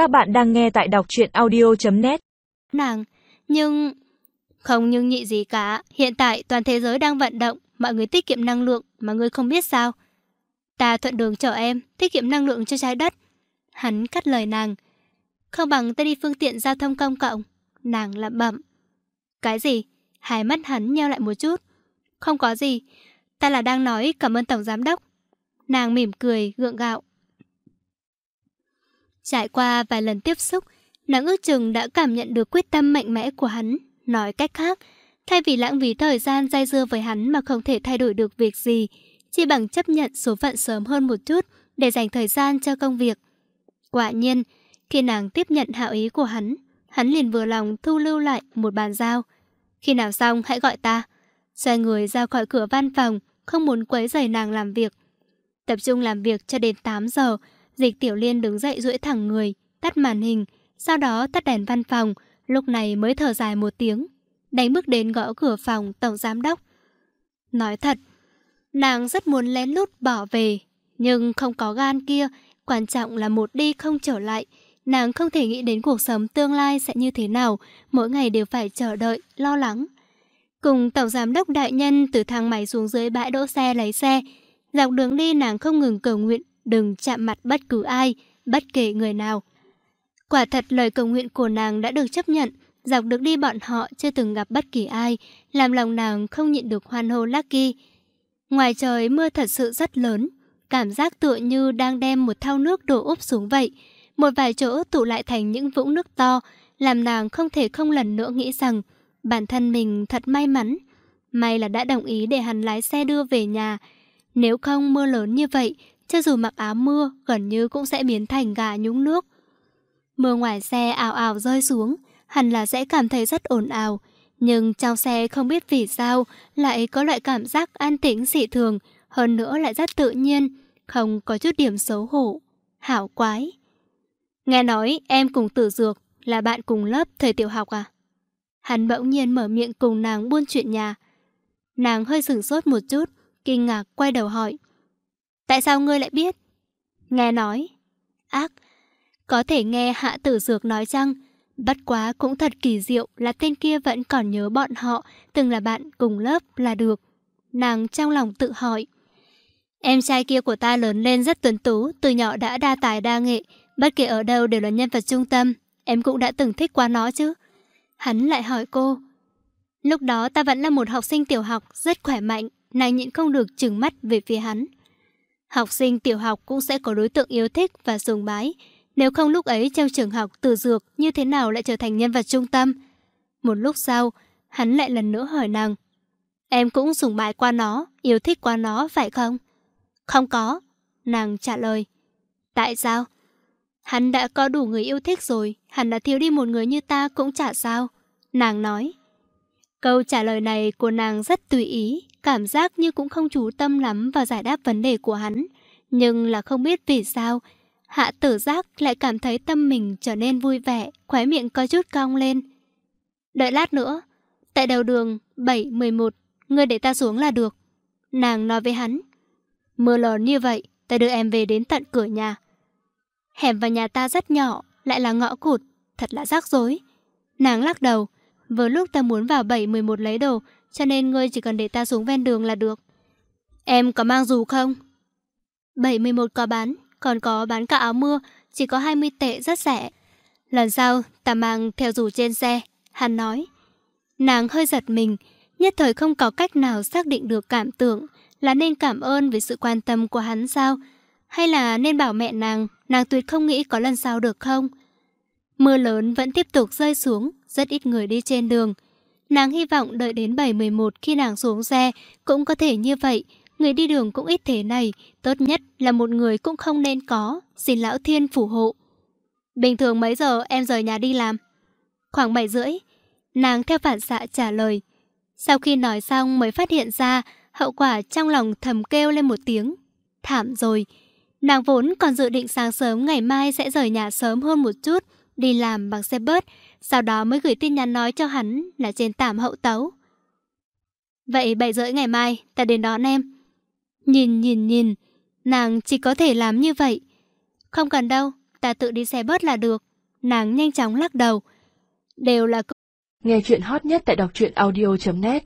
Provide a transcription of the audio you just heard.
Các bạn đang nghe tại đọc truyện audio.net Nàng, nhưng... Không nhưng nhị gì cả, hiện tại toàn thế giới đang vận động, mọi người tiết kiệm năng lượng mà ngươi không biết sao. Ta thuận đường chở em, tiết kiệm năng lượng cho trái đất. Hắn cắt lời nàng. Không bằng ta đi phương tiện giao thông công cộng. Nàng lẩm bẩm. Cái gì? Hai mắt hắn nheo lại một chút. Không có gì. Ta là đang nói cảm ơn Tổng Giám Đốc. Nàng mỉm cười, gượng gạo. Trải qua vài lần tiếp xúc, nàng ước chừng đã cảm nhận được quyết tâm mạnh mẽ của hắn. Nói cách khác, thay vì lãng phí thời gian dai dưa với hắn mà không thể thay đổi được việc gì, chỉ bằng chấp nhận số phận sớm hơn một chút để dành thời gian cho công việc. Quả nhiên, khi nàng tiếp nhận hảo ý của hắn, hắn liền vừa lòng thu lưu lại một bàn giao. Khi nào xong hãy gọi ta. Xoay người ra khỏi cửa văn phòng, không muốn quấy rầy nàng làm việc. Tập trung làm việc cho đến 8 giờ, Dịch Tiểu Liên đứng dậy duỗi thẳng người, tắt màn hình, sau đó tắt đèn văn phòng, lúc này mới thở dài một tiếng, đánh bước đến gõ cửa phòng tổng giám đốc. Nói thật, nàng rất muốn lén lút bỏ về, nhưng không có gan kia, quan trọng là một đi không trở lại. Nàng không thể nghĩ đến cuộc sống tương lai sẽ như thế nào, mỗi ngày đều phải chờ đợi, lo lắng. Cùng tổng giám đốc đại nhân từ thang máy xuống dưới bãi đỗ xe lấy xe, dọc đường đi nàng không ngừng cầu nguyện đừng chạm mặt bất cứ ai, bất kể người nào. Quả thật lời cầu nguyện của nàng đã được chấp nhận, dọc được đi bọn họ chưa từng gặp bất kỳ ai, làm lòng nàng không nhịn được hoan hô Lucky. Ngoài trời mưa thật sự rất lớn, cảm giác tựa như đang đem một thau nước đổ úp xuống vậy. Một vài chỗ tụ lại thành những vũng nước to, làm nàng không thể không lần nữa nghĩ rằng bản thân mình thật may mắn. May là đã đồng ý để hắn lái xe đưa về nhà. Nếu không mưa lớn như vậy, cho dù mặc áo mưa, gần như cũng sẽ biến thành gà nhúng nước. Mưa ngoài xe ảo ảo rơi xuống, hẳn là sẽ cảm thấy rất ồn ào. Nhưng trong xe không biết vì sao lại có loại cảm giác an tĩnh dị thường, hơn nữa lại rất tự nhiên, không có chút điểm xấu hổ. Hảo quái. Nghe nói em cùng tử dược là bạn cùng lớp thời tiểu học à? Hắn bỗng nhiên mở miệng cùng nàng buôn chuyện nhà. Nàng hơi sửng sốt một chút, kinh ngạc quay đầu hỏi. Tại sao ngươi lại biết? Nghe nói. Ác. Có thể nghe hạ tử dược nói rằng, Bất quá cũng thật kỳ diệu là tên kia vẫn còn nhớ bọn họ, từng là bạn cùng lớp là được. Nàng trong lòng tự hỏi. Em trai kia của ta lớn lên rất tuấn tú, từ nhỏ đã đa tài đa nghệ, bất kể ở đâu đều là nhân vật trung tâm. Em cũng đã từng thích qua nó chứ. Hắn lại hỏi cô. Lúc đó ta vẫn là một học sinh tiểu học, rất khỏe mạnh, nàng nhịn không được trừng mắt về phía hắn. Học sinh tiểu học cũng sẽ có đối tượng yêu thích và sùng bái. Nếu không lúc ấy trong trường học tử dược như thế nào lại trở thành nhân vật trung tâm? Một lúc sau, hắn lại lần nữa hỏi nàng. Em cũng sùng bái qua nó, yêu thích qua nó, phải không? Không có. Nàng trả lời. Tại sao? Hắn đã có đủ người yêu thích rồi, hắn đã thiếu đi một người như ta cũng chả sao. Nàng nói. Câu trả lời này của nàng rất tùy ý, cảm giác như cũng không chú tâm lắm vào giải đáp vấn đề của hắn. Nhưng là không biết vì sao, hạ tử giác lại cảm thấy tâm mình trở nên vui vẻ, khóe miệng có chút cong lên. Đợi lát nữa, tại đầu đường 7-11, ngươi để ta xuống là được. Nàng nói với hắn. Mưa lớn như vậy, ta đưa em về đến tận cửa nhà. Hẻm vào nhà ta rất nhỏ, lại là ngõ cụt, thật là rắc rối. Nàng lắc đầu, vừa lúc ta muốn vào 7-11 lấy đồ, cho nên ngươi chỉ cần để ta xuống ven đường là được. Em có mang dù không? 71 có bán, còn có bán cả áo mưa, chỉ có 20 tệ rất rẻ. Lần sau, ta mang theo dù trên xe, hắn nói. Nàng hơi giật mình, nhất thời không có cách nào xác định được cảm tưởng là nên cảm ơn với sự quan tâm của hắn sao, hay là nên bảo mẹ nàng, nàng tuyệt không nghĩ có lần sau được không? Mưa lớn vẫn tiếp tục rơi xuống, rất ít người đi trên đường. Nàng hy vọng đợi đến 7-11 khi nàng xuống xe cũng có thể như vậy. Người đi đường cũng ít thế này, tốt nhất là một người cũng không nên có. Xin lão thiên phù hộ. Bình thường mấy giờ em rời nhà đi làm? Khoảng 7 rưỡi. Nàng theo phản xạ trả lời. Sau khi nói xong mới phát hiện ra hậu quả trong lòng thầm kêu lên một tiếng. Thảm rồi. Nàng vốn còn dự định sáng sớm ngày mai sẽ rời nhà sớm hơn một chút, đi làm bằng xe bớt sau đó mới gửi tin nhắn nói cho hắn là trên tạm hậu tấu. Vậy 7 rưỡi ngày mai, ta đến đón em. Nhìn nhìn nhìn, nàng chỉ có thể làm như vậy. Không cần đâu, ta tự đi xe bớt là được. Nàng nhanh chóng lắc đầu. Đều là Nghe chuyện hot nhất tại đọc truyện audio.net